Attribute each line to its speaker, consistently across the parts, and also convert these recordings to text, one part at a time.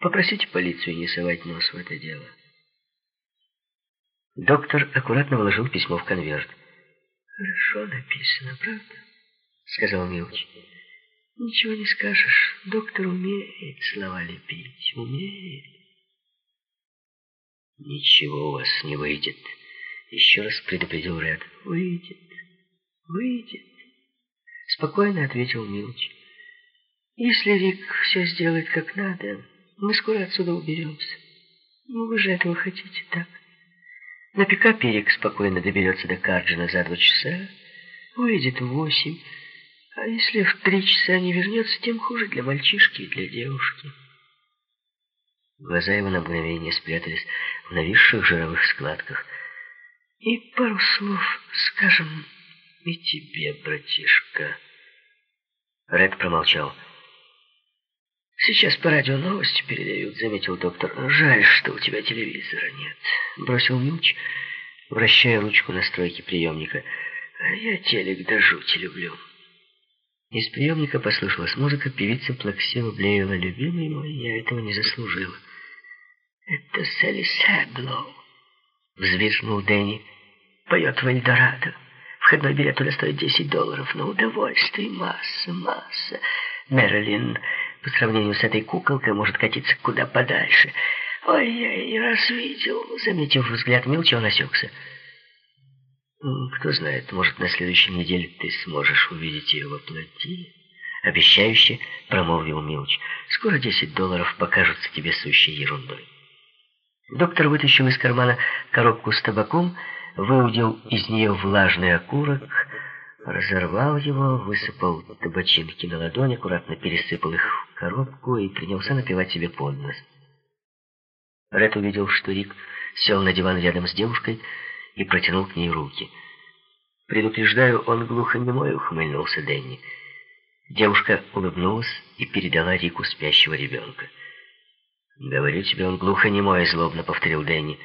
Speaker 1: Попросите полицию не совать нос в это дело. Доктор аккуратно вложил письмо в конверт.
Speaker 2: «Хорошо написано, правда?» — сказал Милч. «Ничего не скажешь. Доктор умеет слова лепить. Умеет».
Speaker 1: «Ничего у вас не выйдет», — еще раз предупредил Ред.
Speaker 2: «Выйдет, выйдет», — спокойно ответил Милч. «Если Рик все сделает как надо, мы скоро отсюда уберемся. Ну, вы же этого хотите, так?» На пикапе Рик спокойно доберется до Карджина за два часа, выйдет в восемь, а если в три часа не вернется, тем хуже для мальчишки и для девушки.
Speaker 1: Глаза его на мгновение спрятались в нависших жировых складках.
Speaker 2: «И пару слов скажем и тебе, братишка».
Speaker 1: Ред промолчал.
Speaker 2: «Сейчас по радио новости передают», — заметил доктор. «Жаль, что у тебя телевизора нет», — бросил Милч, вращая ручку настройки приемника. «А я телек до жути люблю». Из приемника послышалась музыка, певица плаксиво блеяла. «Любимый мой, я этого не заслужила». «Это Селли Сэблоу», — взвизгнул Дэнни. «Поет в Эльдорадо. Входной билет туда стоит 10 долларов, но удовольствий масса, масса. Мэрилин по сравнению с этой куколкой может катиться куда подальше. Ой, я и раз видел. Заметив взгляд Милча, он осекся.
Speaker 1: Кто знает, может, на следующей неделе ты сможешь увидеть ее во плоти. Обещающе промолвил Милч. Скоро 10 долларов покажутся тебе сущей ерундой. Доктор вытащил из кармана коробку с табаком, выудил из нее влажный окурок, разорвал его, высыпал табачинки на ладонь, аккуратно пересыпал их коробку и принялся напивать себе под нос. Ред увидел, что Рик сел на диван рядом с девушкой и протянул к ней руки. «Предупреждаю, он глухонемой», — ухмыльнулся Дэнни. Девушка улыбнулась и передала Рику спящего ребенка. «Говорю тебе, он глухонемой», — злобно повторил Дэнни.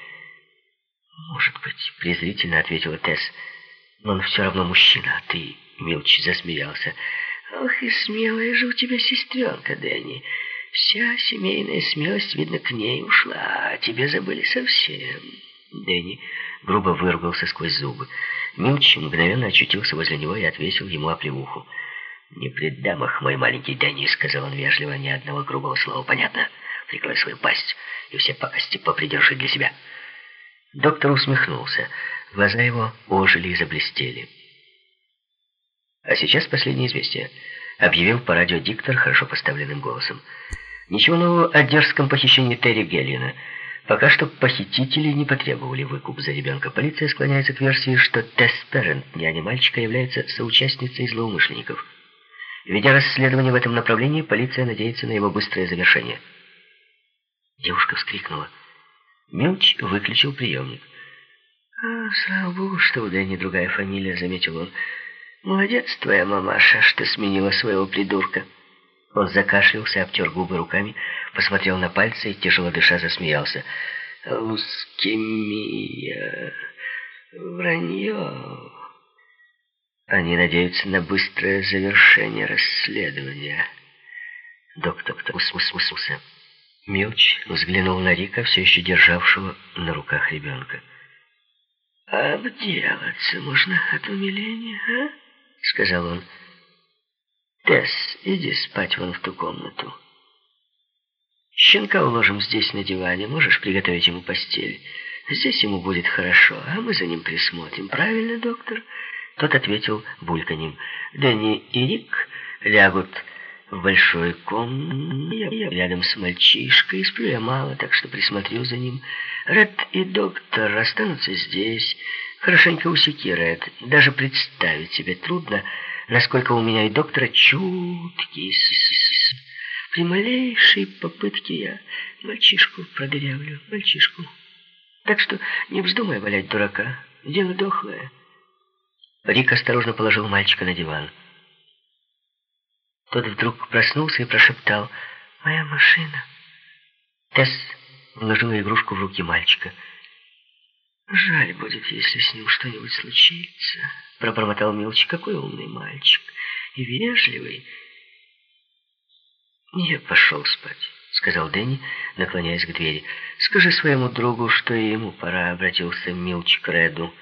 Speaker 1: «Может быть», — презрительно ответила Тесс, — но он все равно мужчина, а ты, Милч, засмеялся.
Speaker 2: Ох, и смелая же у тебя сестренка, Дэнни. Вся семейная смелость, видно, к ней ушла, а тебе забыли совсем.
Speaker 1: Дэнни грубо выругался сквозь зубы. Милч мгновенно очутился возле него и отвесил ему оплеуху. «Не при дамах, мой маленький Дэнни», — сказал он вежливо, ни одного грубого слова. «Понятно? Прикрой свою пасть и все пакости попридержи для себя». Доктор усмехнулся. Глаза его ожили и заблестели. А сейчас последнее известие. Объявил по радио диктор хорошо поставленным голосом. Ничего нового о дерзком похищении Терри Геллина. Пока что похитители не потребовали выкуп за ребенка. Полиция склоняется к версии, что Тесс Перрент, няня мальчика, является соучастницей злоумышленников. Ведя расследование в этом направлении, полиция надеется на его быстрое завершение. Девушка вскрикнула. Мелч выключил приемник.
Speaker 2: «А, слава богу, что у Дэнни другая фамилия», — заметил он. «Молодец твоя мамаша, что сменила своего придурка».
Speaker 1: Он закашлялся, обтер губы руками, посмотрел на пальцы и, тяжело дыша, засмеялся.
Speaker 2: «Лускемия, вранье».
Speaker 1: Они надеются на быстрое завершение расследования. Доктор усмехнулся. Милч взглянул на Рика, все еще державшего на руках ребенка.
Speaker 2: «Обделаться можно от умиления, а?» — сказал он. «Тесс, иди спать вон в ту комнату. Щенка уложим здесь на диване, можешь приготовить ему постель. Здесь ему будет хорошо, а мы за ним присмотрим. Правильно, доктор?» Тот ответил бульканьем. «Дэнни и Рик лягут в большой комнате рядом с мальчишкой. Сплю я мало, так что присмотрю за ним. Ред и доктор останутся здесь. Хорошенько усеки, Ред. Даже представить себе трудно, насколько у меня и доктора чуткий. При малейшей попытке я мальчишку продырявлю, мальчишку. Так что не вздумай валять дурака. Дело дохлое.
Speaker 1: Рик осторожно положил мальчика на диван. Тот вдруг проснулся и прошептал «Моя машина». Тесс вложила игрушку в руки мальчика.
Speaker 2: «Жаль будет, если с ним что-нибудь случится», — пробормотал Милч. «Какой умный мальчик и вежливый». «Я пошел спать», — сказал Дэнни, наклоняясь к двери. «Скажи своему другу, что ему пора», — обратился Милч к Реду.